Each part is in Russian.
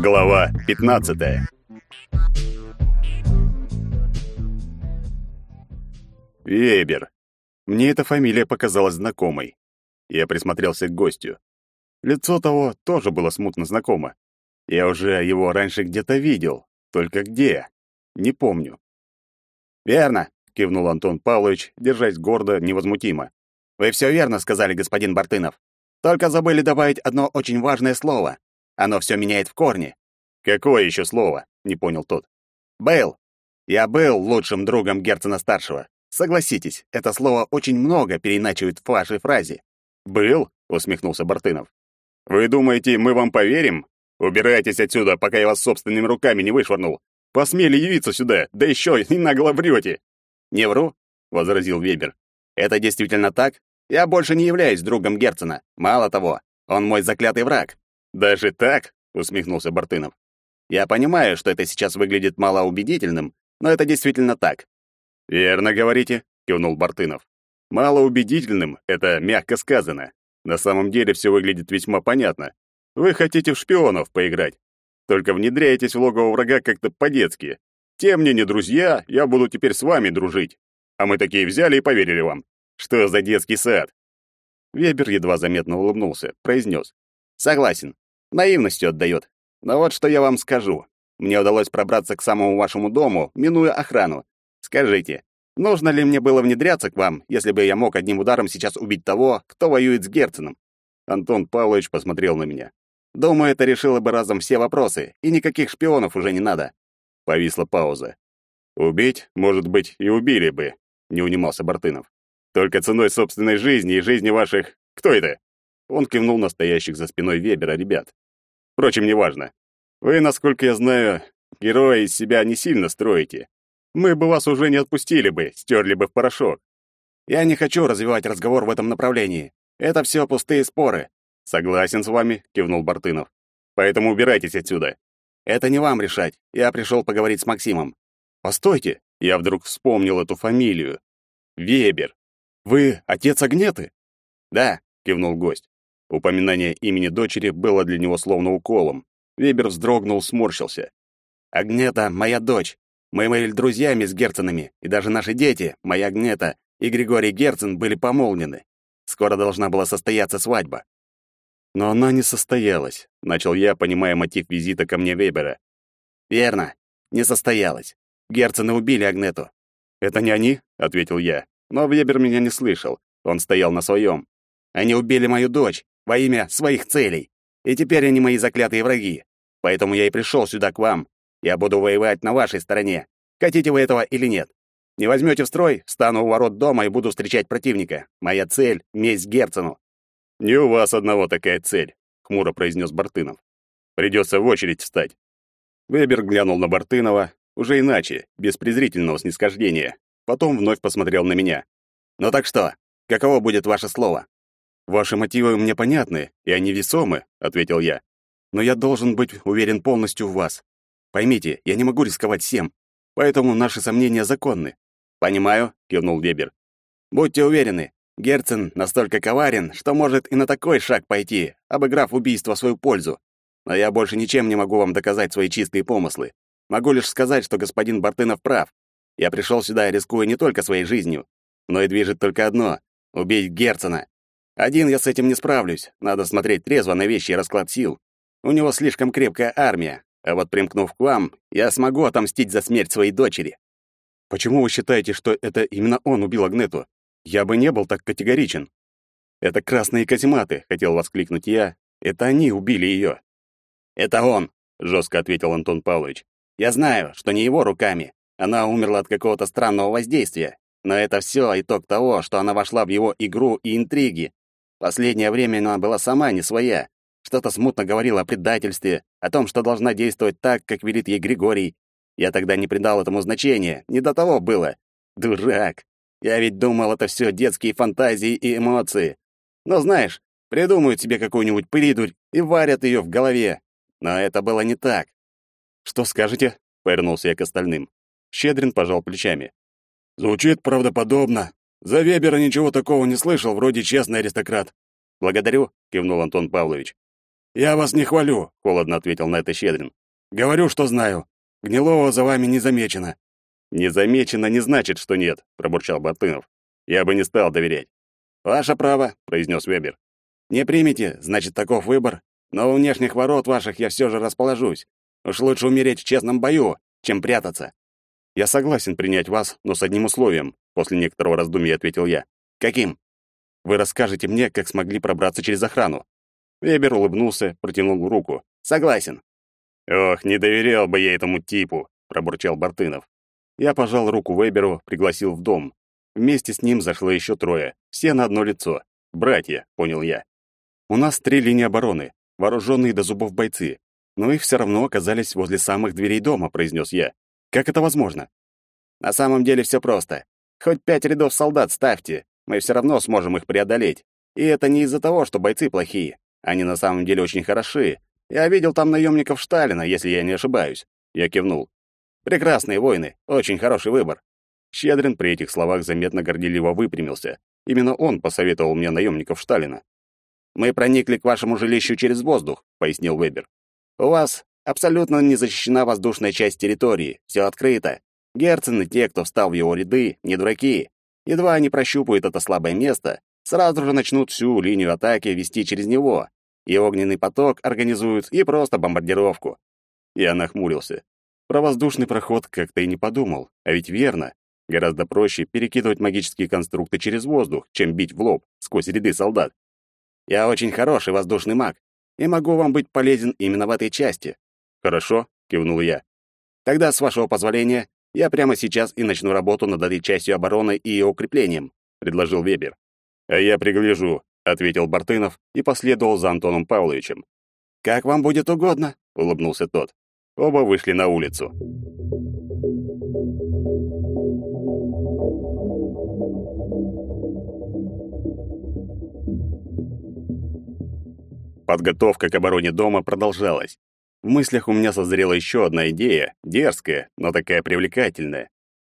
Глава 15. Вебер. Мне эта фамилия показалась знакомой. Я присмотрелся к гостю. Лицо того тоже было смутно знакомо. Я уже его раньше где-то видел, только где? Не помню. Верно, кивнул Антон Павлович, держась гордо, невозмутимо. Вы все верно сказали, господин Бартынов. Только забыли добавить одно очень важное слово. Оно все меняет в корне. Какое еще слово? Не понял тот. Был. Я был лучшим другом Герцена-старшего. Согласитесь, это слово очень много переиначивает в вашей фразе. «Был?» — усмехнулся Бартынов. «Вы думаете, мы вам поверим? Убирайтесь отсюда, пока я вас собственными руками не вышвырнул. Посмели явиться сюда, да еще и нагло врете!» «Не вру», — возразил Вебер. «Это действительно так. Я больше не являюсь другом Герцена. Мало того, он мой заклятый враг». «Даже так?» — усмехнулся Бартынов. «Я понимаю, что это сейчас выглядит малоубедительным, но это действительно так». «Верно говорите», — кивнул Бартынов. «Малоубедительным — это мягко сказано. На самом деле все выглядит весьма понятно. Вы хотите в шпионов поиграть. Только внедряетесь в логово врага как-то по-детски. Те мне не друзья, я буду теперь с вами дружить. А мы такие взяли и поверили вам. Что за детский сад?» Вебер едва заметно улыбнулся, произнес. «Согласен. Наивностью отдает. Но вот что я вам скажу. Мне удалось пробраться к самому вашему дому, минуя охрану. Скажите, нужно ли мне было внедряться к вам, если бы я мог одним ударом сейчас убить того, кто воюет с Герценом?» Антон Павлович посмотрел на меня. «Думаю, это решило бы разом все вопросы, и никаких шпионов уже не надо». Повисла пауза. «Убить, может быть, и убили бы», — не унимался Бартынов. «Только ценой собственной жизни и жизни ваших... Кто это?» Он кивнул настоящих за спиной Вебера ребят. «Впрочем, неважно. Вы, насколько я знаю, героя из себя не сильно строите. Мы бы вас уже не отпустили бы, стерли бы в порошок. Я не хочу развивать разговор в этом направлении. Это все пустые споры. Согласен с вами, кивнул Бартынов. Поэтому убирайтесь отсюда. Это не вам решать. Я пришел поговорить с Максимом. Постойте, я вдруг вспомнил эту фамилию. Вебер. Вы отец Агнеты? Да, кивнул гость. Упоминание имени дочери было для него словно уколом. Вебер вздрогнул, сморщился. Агнета моя дочь. Мы были друзьями с Герценами, и даже наши дети, моя Агнета и Григорий Герцен, были помолвлены. Скоро должна была состояться свадьба. Но она не состоялась, начал я, понимая мотив визита ко мне Вебера. Верно, не состоялась. Герцены убили Агнету. Это не они, ответил я. Но Вебер меня не слышал. Он стоял на своем. Они убили мою дочь во имя своих целей. И теперь они мои заклятые враги. Поэтому я и пришел сюда к вам. Я буду воевать на вашей стороне. Хотите вы этого или нет? Не возьмете в строй, встану у ворот дома и буду встречать противника. Моя цель — месть Герцену». «Не у вас одного такая цель», — хмуро произнес Бартынов. «Придется в очередь встать». Вебер глянул на Бартынова, уже иначе, без презрительного снисхождения. Потом вновь посмотрел на меня. «Ну так что, каково будет ваше слово?» «Ваши мотивы мне понятны, и они весомы», — ответил я. «Но я должен быть уверен полностью в вас. Поймите, я не могу рисковать всем, поэтому наши сомнения законны. «Понимаю», — кивнул Вебер. «Будьте уверены, Герцен настолько коварен, что может и на такой шаг пойти, обыграв убийство в свою пользу. Но я больше ничем не могу вам доказать свои чистые помыслы. Могу лишь сказать, что господин Бартынов прав. Я пришел сюда, рискуя не только своей жизнью, но и движет только одно — убить Герцена. Один я с этим не справлюсь, надо смотреть трезво на вещи и расклад сил. У него слишком крепкая армия, а вот примкнув к вам, я смогу отомстить за смерть своей дочери. Почему вы считаете, что это именно он убил Агнету? Я бы не был так категоричен. Это красные казематы, хотел воскликнуть я. Это они убили ее. Это он, жестко ответил Антон Павлович. Я знаю, что не его руками. Она умерла от какого-то странного воздействия. Но это все итог того, что она вошла в его игру и интриги. Последнее время она была сама не своя. Что-то смутно говорила о предательстве, о том, что должна действовать так, как велит ей Григорий, я тогда не придал этому значения, не до того было. Дурак. Я ведь думал, это все детские фантазии и эмоции. Но знаешь, придумают себе какую-нибудь придурь и варят ее в голове. Но это было не так. «Что скажете?» — повернулся я к остальным. Щедрин пожал плечами. «Звучит правдоподобно. За Вебера ничего такого не слышал, вроде честный аристократ». «Благодарю», — кивнул Антон Павлович. «Я вас не хвалю», — холодно ответил на это Щедрин. «Говорю, что знаю. Гнилого за вами не замечено». «Не замечено не значит, что нет», — пробурчал Бартынов. «Я бы не стал доверять». «Ваше право», — произнес Вебер. «Не примете, значит, таков выбор. Но у внешних ворот ваших я все же расположусь. Уж лучше умереть в честном бою, чем прятаться». «Я согласен принять вас, но с одним условием», — после некоторого раздумья ответил я. «Каким?» «Вы расскажете мне, как смогли пробраться через охрану». Вебер улыбнулся, протянул руку. «Согласен». «Ох, не доверял бы я этому типу», — пробурчал Бартынов. Я пожал руку Веберу, пригласил в дом. Вместе с ним зашло еще трое, все на одно лицо. Братья, понял я. У нас три линии обороны, вооруженные до зубов бойцы, но их все равно оказались возле самых дверей дома, произнес я. Как это возможно? На самом деле все просто. Хоть пять рядов солдат ставьте, мы все равно сможем их преодолеть. И это не из-за того, что бойцы плохие. Они на самом деле очень хороши. Я видел там наемников Шталина, если я не ошибаюсь. Я кивнул. Прекрасные воины, очень хороший выбор. Щедрин при этих словах заметно горделиво выпрямился. Именно он посоветовал мне наемников Шталина. «Мы проникли к вашему жилищу через воздух», — пояснил Вебер. «У вас абсолютно не защищена воздушная часть территории, все открыто. Герцены, те, кто встал в его ряды, не дураки. Едва они прощупают это слабое место, сразу же начнут всю линию атаки вести через него. И огненный поток организуют, и просто бомбардировку». Я нахмурился. Про воздушный проход как-то и не подумал, а ведь верно. Гораздо проще перекидывать магические конструкты через воздух, чем бить в лоб сквозь ряды солдат. Я очень хороший воздушный маг и могу вам быть полезен именно в этой части. Хорошо, кивнул я. Тогда, с вашего позволения, я прямо сейчас и начну работу над этой частью обороны и ее укреплением, предложил Вебер. А я пригляжу, ответил Бартынов и последовал за Антоном Павловичем. Как вам будет угодно, улыбнулся тот. Оба вышли на улицу. Подготовка к обороне дома продолжалась. В мыслях у меня созрела еще одна идея, дерзкая, но такая привлекательная.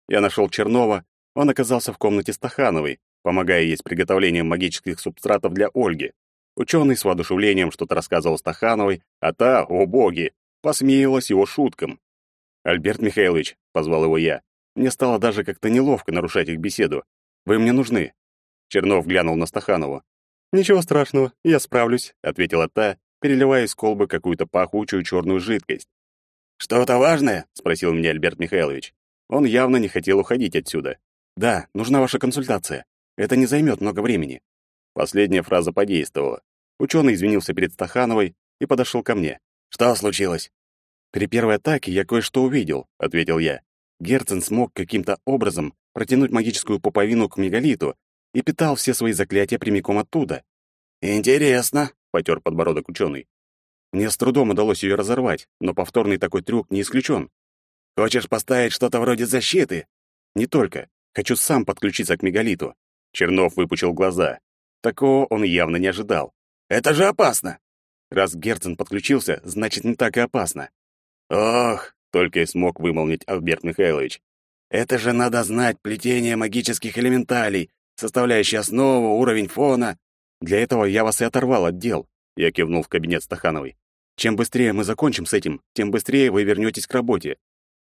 Я нашел Чернова, он оказался в комнате Стахановой, помогая ей с приготовлением магических субстратов для Ольги. Ученый с воодушевлением что-то рассказывал Стахановой, а та, о боги, посмеялась его шуткам. «Альберт Михайлович», — позвал его я, — «мне стало даже как-то неловко нарушать их беседу. Вы мне нужны». Чернов глянул на Стаханову. «Ничего страшного, я справлюсь», — ответила та, переливая из колбы какую-то пахучую черную жидкость. «Что-то важное?» — спросил меня Альберт Михайлович. Он явно не хотел уходить отсюда. «Да, нужна ваша консультация. Это не займет много времени». Последняя фраза подействовала. Ученый извинился перед Стахановой и подошел ко мне. Что случилось? При первой атаке я кое-что увидел, ответил я. Герцен смог каким-то образом протянуть магическую пуповину к мегалиту и питал все свои заклятия прямиком оттуда. Интересно, потер подбородок ученый. Мне с трудом удалось ее разорвать, но повторный такой трюк не исключен. Хочешь поставить что-то вроде защиты? Не только. Хочу сам подключиться к мегалиту. Чернов выпучил глаза. Такого он явно не ожидал. Это же опасно. Раз Герцен подключился, значит, не так и опасно. Ох, только и смог вымолвить Альберт Михайлович. Это же надо знать плетение магических элементалей, составляющие основу, уровень фона. Для этого я вас и оторвал от дел. Я кивнул в кабинет Стахановой. Чем быстрее мы закончим с этим, тем быстрее вы вернетесь к работе.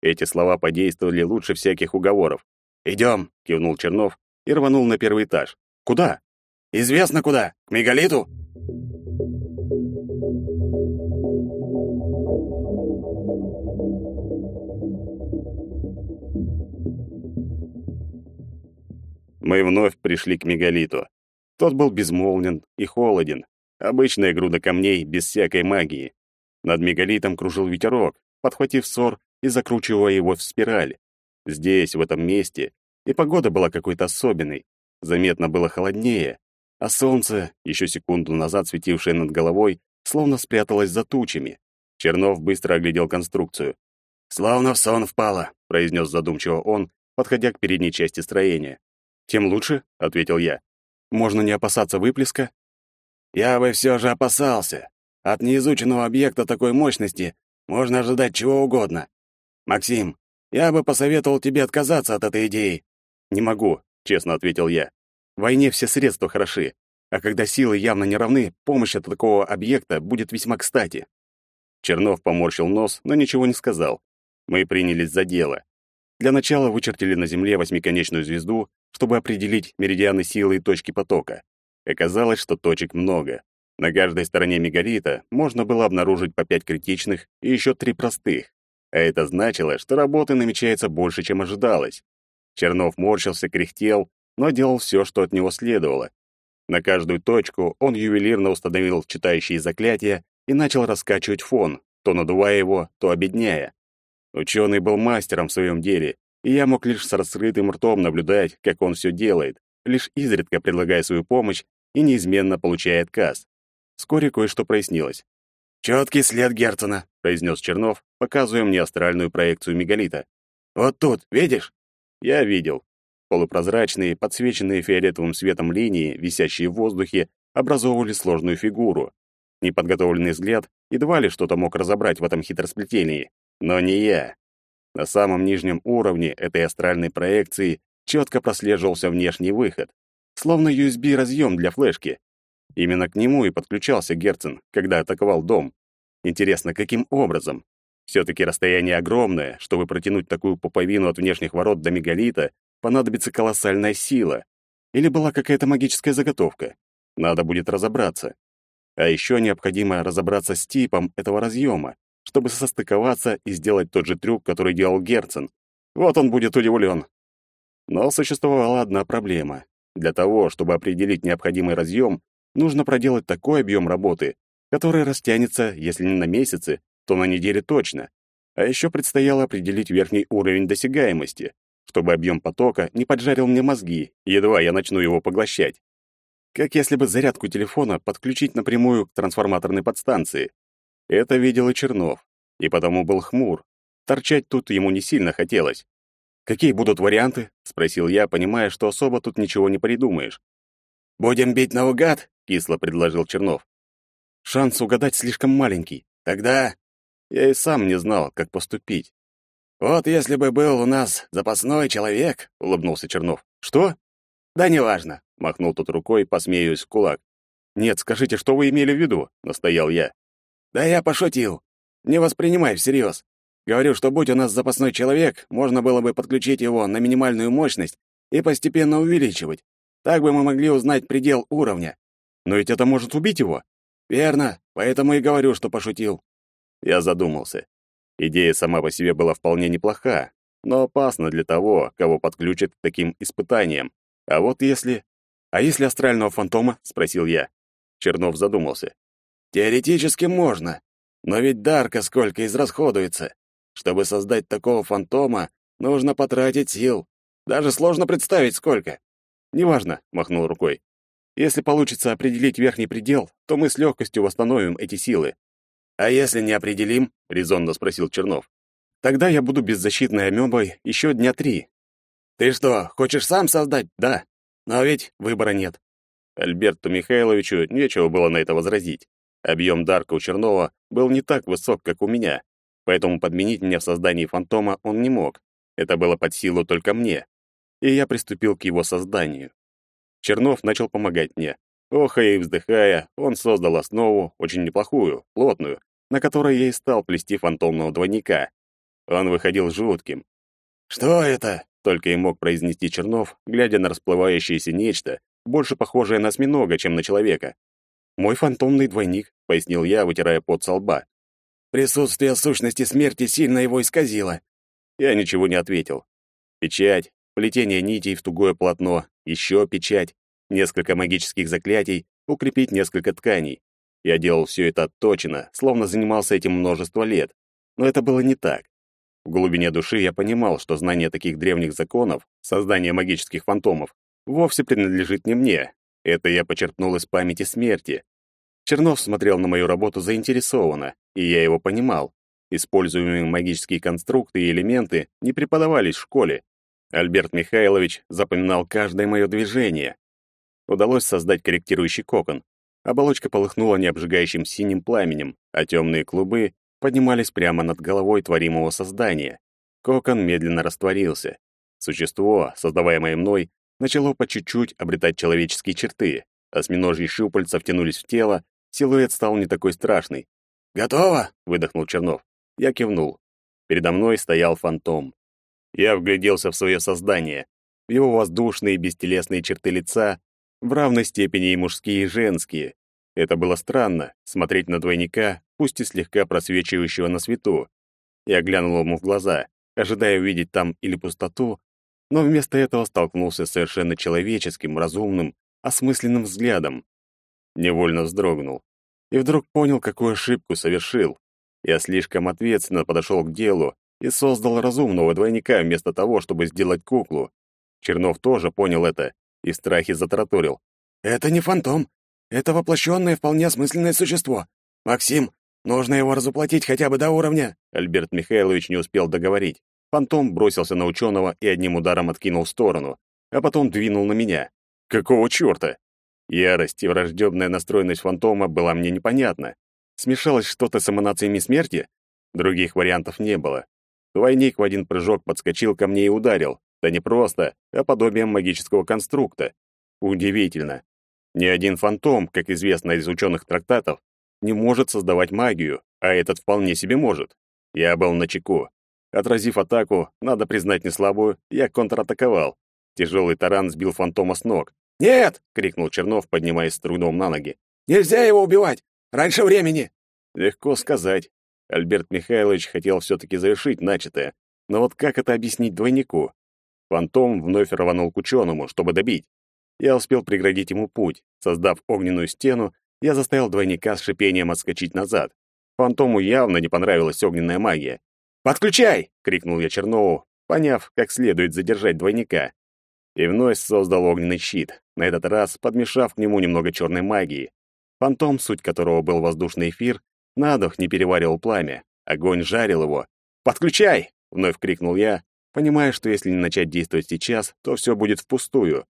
Эти слова подействовали лучше всяких уговоров. «Идем», — кивнул Чернов и рванул на первый этаж. «Куда?» «Известно куда. К мегалиту». Мы вновь пришли к мегалиту. Тот был безмолвен и холоден. Обычная груда камней без всякой магии. Над мегалитом кружил ветерок, подхватив ссор и закручивая его в спираль. Здесь, в этом месте, и погода была какой-то особенной. Заметно было холоднее, а солнце, еще секунду назад светившее над головой, словно спряталось за тучами. Чернов быстро оглядел конструкцию. «Словно в сон впало», — произнес задумчиво он, подходя к передней части строения. «Тем лучше», — ответил я. «Можно не опасаться выплеска?» «Я бы все же опасался. От неизученного объекта такой мощности можно ожидать чего угодно. Максим, я бы посоветовал тебе отказаться от этой идеи». «Не могу», — честно ответил я. «В войне все средства хороши. а когда силы явно не равны, помощь от такого объекта будет весьма кстати. Чернов поморщил нос, но ничего не сказал. Мы принялись за дело. Для начала вычертили на Земле восьмиконечную звезду, чтобы определить меридианы силы и точки потока. Оказалось, что точек много. На каждой стороне мегалита можно было обнаружить по пять критичных и еще три простых. А это значило, что работы намечается больше, чем ожидалось. Чернов морщился, кряхтел, но делал все, что от него следовало. На каждую точку он ювелирно установил читающие заклятия и начал раскачивать фон, то надувая его, то обедняя. Ученый был мастером в своем деле, и я мог лишь с раскрытым ртом наблюдать, как он все делает, лишь изредка предлагая свою помощь и неизменно получая отказ. Вскоре кое-что прояснилось. «Чёткий след Герцена», — произнес Чернов, показывая мне астральную проекцию мегалита. «Вот тут, видишь?» Я видел. Полупрозрачные, подсвеченные фиолетовым светом линии, висящие в воздухе, образовывали сложную фигуру. Неподготовленный взгляд едва ли что-то мог разобрать в этом хитросплетении. Но не я. На самом нижнем уровне этой астральной проекции четко прослеживался внешний выход, словно USB-разъем для флешки. Именно к нему и подключался Герцен, когда атаковал дом. Интересно, каким образом? Все-таки расстояние огромное, чтобы протянуть такую пуповину от внешних ворот до мегалита, понадобится колоссальная сила. Или была какая-то магическая заготовка. Надо будет разобраться. А еще необходимо разобраться с типом этого разъема, чтобы состыковаться и сделать тот же трюк, который делал Герцен. Вот он будет удивлен. Но существовала одна проблема. Для того, чтобы определить необходимый разъем, нужно проделать такой объем работы, который растянется, если не на месяцы, то на неделе точно. А еще предстояло определить верхний уровень досягаемости, чтобы объем потока не поджарил мне мозги, едва я начну его поглощать. Как если бы зарядку телефона подключить напрямую к трансформаторной подстанции. Это видел и Чернов, и потому был хмур. Торчать тут ему не сильно хотелось. «Какие будут варианты?» — спросил я, понимая, что особо тут ничего не придумаешь. «Будем бить наугад?» — кисло предложил Чернов. «Шанс угадать слишком маленький. Тогда я и сам не знал, как поступить. «Вот если бы был у нас запасной человек», — улыбнулся Чернов. «Что?» «Да неважно», — махнул тут рукой, посмеиваясь в кулак. «Нет, скажите, что вы имели в виду?» — настоял я. «Да я пошутил. Не воспринимай всерьез. Говорю, что будь у нас запасной человек, можно было бы подключить его на минимальную мощность и постепенно увеличивать. Так бы мы могли узнать предел уровня. Но ведь это может убить его. Верно, поэтому и говорю, что пошутил. Я задумался. Идея сама по себе была вполне неплоха, но опасна для того, кого подключат к таким испытаниям. А вот если... «А если астрального фантома?» — спросил я. Чернов задумался. «Теоретически можно, но ведь дарка сколько израсходуется. Чтобы создать такого фантома, нужно потратить сил. Даже сложно представить, сколько». «Неважно», — махнул рукой. «Если получится определить верхний предел, то мы с легкостью восстановим эти силы. «А если не определим?» — резонно спросил Чернов. «Тогда я буду беззащитной амебой еще дня три». «Ты что, хочешь сам создать?» «Да. Но ведь выбора нет». Альберту Михайловичу нечего было на это возразить. Объем Дарка у Чернова был не так высок, как у меня, поэтому подменить меня в создании фантома он не мог. Это было под силу только мне. И я приступил к его созданию. Чернов начал помогать мне. Охая и вздыхая, он создал основу, очень неплохую, плотную, на которой я и стал плести фантомного двойника. Он выходил жутким. «Что это?» — только и мог произнести Чернов, глядя на расплывающееся нечто, больше похожее на осьминога, чем на человека. «Мой фантомный двойник», — пояснил я, вытирая пот со лба. «Присутствие сущности смерти сильно его исказило». Я ничего не ответил. Печать, плетение нитей в тугое полотно, еще печать, несколько магических заклятий, укрепить несколько тканей. Я делал все это отточено, словно занимался этим множество лет. Но это было не так. В глубине души я понимал, что знание таких древних законов, создание магических фантомов, вовсе принадлежит не мне. Это я почерпнул из памяти смерти. Чернов смотрел на мою работу заинтересованно, и я его понимал. Используемые магические конструкты и элементы не преподавались в школе. Альберт Михайлович запоминал каждое мое движение. Удалось создать корректирующий кокон, Оболочка полыхнула необжигающим синим пламенем, а темные клубы поднимались прямо над головой творимого создания. Кокон медленно растворился. Существо, создаваемое мной, начало по чуть-чуть обретать человеческие черты. Осьминожьи щупальца втянулись в тело, силуэт стал не такой страшный. «Готово?» — выдохнул Чернов. Я кивнул. Передо мной стоял фантом. Я вгляделся в свое создание, в его воздушные бестелесные черты лица, в равной степени и мужские, и женские. Это было странно — смотреть на двойника, пусть и слегка просвечивающего на свету. Я глянул ему в глаза, ожидая увидеть там или пустоту, но вместо этого столкнулся с совершенно человеческим, разумным, осмысленным взглядом. Невольно вздрогнул. И вдруг понял, какую ошибку совершил. Я слишком ответственно подошел к делу и создал разумного двойника вместо того, чтобы сделать куклу. Чернов тоже понял это и в страхе затраторил. «Это не фантом. Это воплощенное вполне осмысленное существо. Максим, нужно его разуплотить хотя бы до уровня». Альберт Михайлович не успел договорить. Фантом бросился на ученого и одним ударом откинул в сторону, а потом двинул на меня. Какого чёрта? Ярость и враждебная настроенность фантома была мне непонятна. Смешалось что-то с эманациями смерти? Других вариантов не было. Двойник в один прыжок подскочил ко мне и ударил. Да не просто, а подобием магического конструкта. Удивительно. Ни один фантом, как известно из ученых трактатов, не может создавать магию, а этот вполне себе может. Я был начеку. Отразив атаку, надо признать не слабую, я контратаковал. Тяжелый таран сбил фантома с ног. «Нет!» — крикнул Чернов, поднимаясь с трудом на ноги. «Нельзя его убивать! Раньше времени!» Легко сказать. Альберт Михайлович хотел все-таки завершить начатое. Но вот как это объяснить двойнику? Фантом вновь рванул к ученому, чтобы добить. Я успел преградить ему путь. Создав огненную стену, я заставил двойника с шипением отскочить назад. Фантому явно не понравилась огненная магия. «Подключай!» — крикнул я Чернову, поняв, как следует задержать двойника. И вновь создал огненный щит, на этот раз подмешав к нему немного черной магии. Фантом, суть которого был воздушный эфир, на дух не переваривал пламя. Огонь жарил его. «Подключай!» — вновь крикнул я, понимая, что если не начать действовать сейчас, то все будет впустую.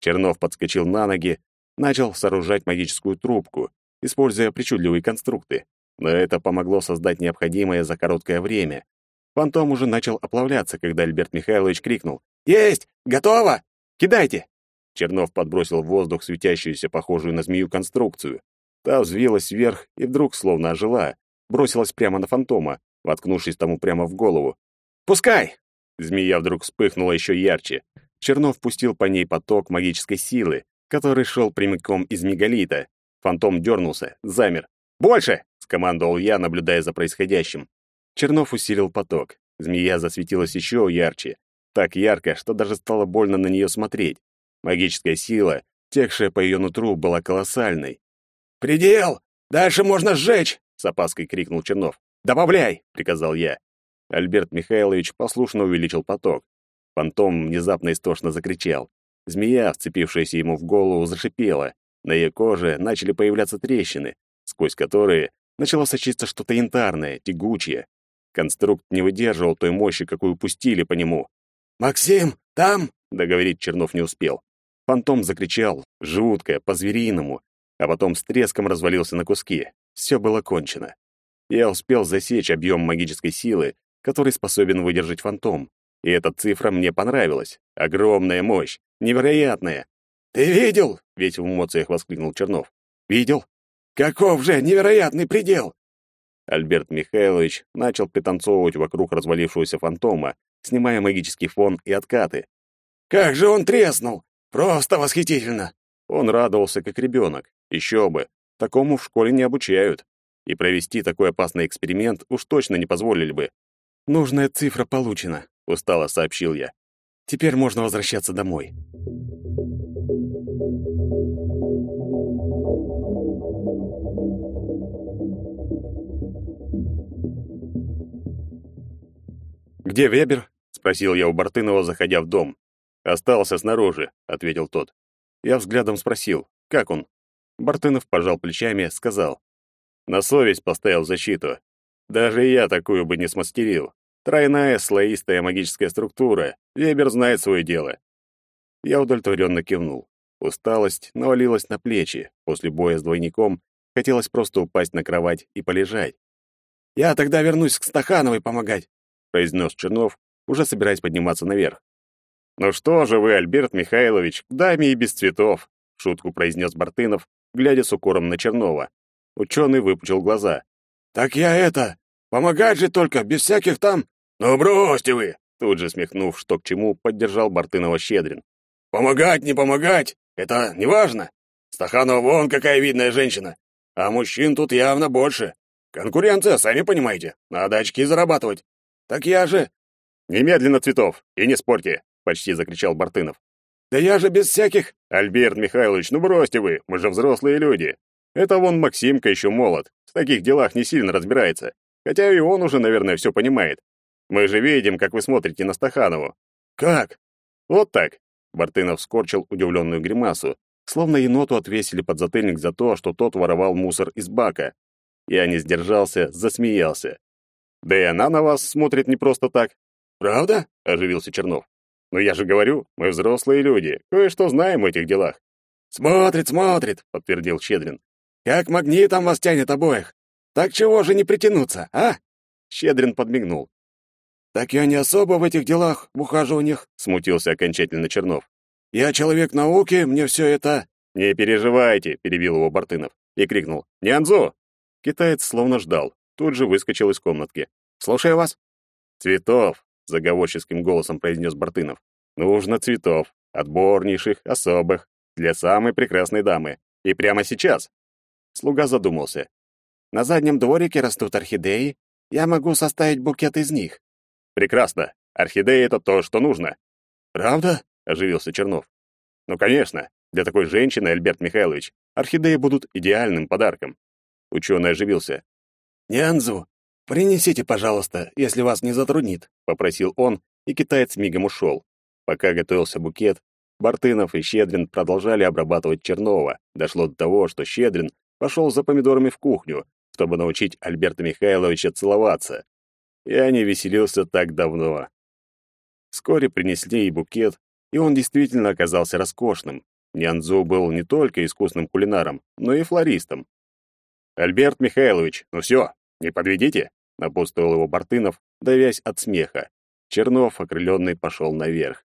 Чернов подскочил на ноги, начал сооружать магическую трубку, используя причудливые конструкты. Но это помогло создать необходимое за короткое время. Фантом уже начал оплавляться, когда Альберт Михайлович крикнул «Есть! Готово! Кидайте!» Чернов подбросил в воздух светящуюся, похожую на змею, конструкцию. Та взвилась вверх и вдруг, словно ожила, бросилась прямо на фантома, воткнувшись тому прямо в голову. «Пускай!» Змея вдруг вспыхнула еще ярче. Чернов пустил по ней поток магической силы, который шел прямиком из мегалита. Фантом дернулся, замер. «Больше!» — скомандовал я, наблюдая за происходящим. Чернов усилил поток. Змея засветилась еще ярче. Так ярко, что даже стало больно на нее смотреть. Магическая сила, текшая по ее нутру, была колоссальной. «Предел! Дальше можно сжечь!» — с опаской крикнул Чернов. «Добавляй!» — приказал я. Альберт Михайлович послушно увеличил поток. Фантом внезапно истошно закричал. Змея, вцепившаяся ему в голову, зашипела. На ее коже начали появляться трещины, сквозь которые начало сочиться что-то янтарное, тягучее. Конструкт не выдерживал той мощи, какую пустили по нему. «Максим, там?» — договорить Чернов не успел. Фантом закричал, жутко, по-звериному, а потом с треском развалился на куски. Все было кончено. Я успел засечь объем магической силы, который способен выдержать фантом. И эта цифра мне понравилась. Огромная мощь, невероятная. «Ты видел?» — ведь в эмоциях воскликнул Чернов. «Видел?» «Каков же невероятный предел!» Альберт Михайлович начал пританцовывать вокруг развалившегося фантома, снимая магический фон и откаты. «Как же он треснул! Просто восхитительно!» Он радовался, как ребенок. Еще бы. Такому в школе не обучают. И провести такой опасный эксперимент уж точно не позволили бы. «Нужная цифра получена», — устало сообщил я. «Теперь можно возвращаться домой». «Где Вебер?» — спросил я у Бартынова, заходя в дом. «Остался снаружи», — ответил тот. Я взглядом спросил, как он? Бартынов пожал плечами, сказал. На совесть поставил защиту. Даже я такую бы не смастерил. Тройная слоистая магическая структура. Вебер знает свое дело. Я удовлетворенно кивнул. Усталость навалилась на плечи. После боя с двойником хотелось просто упасть на кровать и полежать. «Я тогда вернусь к Стахановой помогать», — произнес Чернов, уже собираясь подниматься наверх. «Ну что же вы, Альберт Михайлович, к даме и без цветов», — шутку произнес Бартынов, глядя с укором на Чернова. Ученый выпучил глаза. «Так я это... Помогать же только, без всяких там... Ну бросьте вы!» Тут же смехнув, что к чему, поддержал Бартынова Щедрин. «Помогать, не помогать, это не важно. Стаханова вон какая видная женщина, а мужчин тут явно больше. Конкуренция, сами понимаете, надо очки зарабатывать. Так я же...» «Немедленно, Цветов, и не спорьте!» — почти закричал Бартынов. «Да я же без всяких...» «Альберт Михайлович, ну бросьте вы, мы же взрослые люди. Это вон Максимка еще молод, в таких делах не сильно разбирается. Хотя и он уже, наверное, все понимает. Мы же видим, как вы смотрите на Стаханову». «Как?» «Вот так». Бартынов скорчил удивленную гримасу, словно еноту отвесили подзатыльник за то, что тот воровал мусор из бака. Я не сдержался, засмеялся. Да и она на вас смотрит не просто так. Правда? оживился Чернов. Но я же говорю, мы взрослые люди, кое-что знаем в этих делах. Смотрит, смотрит, подтвердил Щедрин. Как магнитом вас тянет обоих. Так чего же не притянуться, а? Щедрин подмигнул. Так я не особо в этих делах, в ухаживаниях, смутился окончательно Чернов. Я человек науки, мне все это... Не переживайте, перебил его Бартынов и крикнул. Нянзу! Китаец словно ждал, тут же выскочил из комнатки. «Слушаю вас». «Цветов», — заговорческим голосом произнес Бартынов. «Нужно цветов, отборнейших, особых, для самой прекрасной дамы. И прямо сейчас». Слуга задумался. «На заднем дворике растут орхидеи. Я могу составить букет из них». «Прекрасно. Орхидеи — это то, что нужно». «Правда?» — оживился Чернов. «Ну, конечно. Для такой женщины, Альберт Михайлович, орхидеи будут идеальным подарком. Ученый оживился. «Нянзу, принесите, пожалуйста, если вас не затруднит», — попросил он, и китаец мигом ушел. Пока готовился букет, Бартынов и Щедрин продолжали обрабатывать Чернова. Дошло до того, что Щедрин пошел за помидорами в кухню, чтобы научить Альберта Михайловича целоваться. Я не веселился так давно. Вскоре принесли и букет, и он действительно оказался роскошным. Нянзу был не только искусным кулинаром, но и флористом. «Альберт Михайлович, ну все, не подведите?» — напутствовал его Бартынов, давясь от смеха. Чернов, окрыленный, пошел наверх.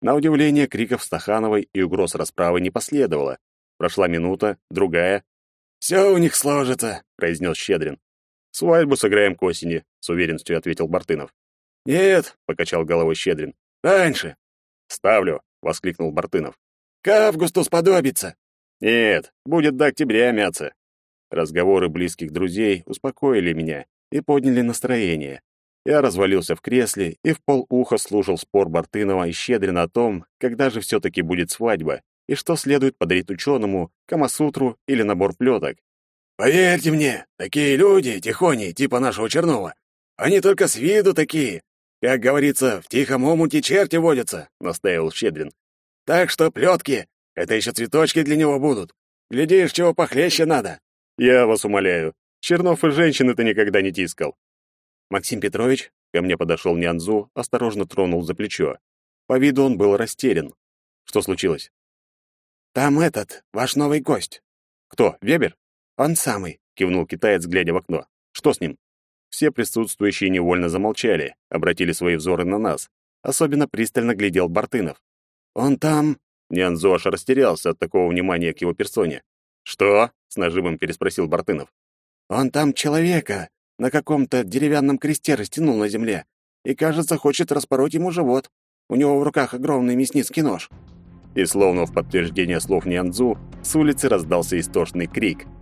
На удивление, криков Стахановой и угроз расправы не последовало. Прошла минута, другая. «Все у них сложится», — произнес Щедрин. «Свадьбу сыграем к осени», — с уверенностью ответил Бартынов. «Нет», — покачал головой Щедрин. «Раньше». «Ставлю», — воскликнул Бартынов. «К августу сподобится». «Нет, будет до октября мяться. Разговоры близких друзей успокоили меня и подняли настроение. Я развалился в кресле и в полуха слушал спор Бартынова и Щедрина о том, когда же все-таки будет свадьба и что следует подарить ученому, камасутру или набор плеток. «Поверьте мне, такие люди, тихони, типа нашего Чернова, они только с виду такие. Как говорится, в тихом омуте черти водятся», — настаивал Щедрин. «Так что плетки — это еще цветочки для него будут. Глядишь, чего похлеще надо». Я вас умоляю, Чернов и женщины-то никогда не тискал. Максим Петрович, ко мне подошел Нянзу, осторожно тронул за плечо. По виду он был растерян. Что случилось? Там этот, ваш новый гость. Кто, Вебер? Он самый, кивнул китаец, глядя в окно. Что с ним? Все присутствующие невольно замолчали, обратили свои взоры на нас. Особенно пристально глядел Бартынов. Он там... Нянзу аж растерялся от такого внимания к его персоне. «Что?» — с нажимом переспросил Бартынов. «Он там человека на каком-то деревянном кресте растянул на земле и, кажется, хочет распороть ему живот. У него в руках огромный мясницкий нож». И словно в подтверждение слов Нианзу, с улицы раздался истошный крик —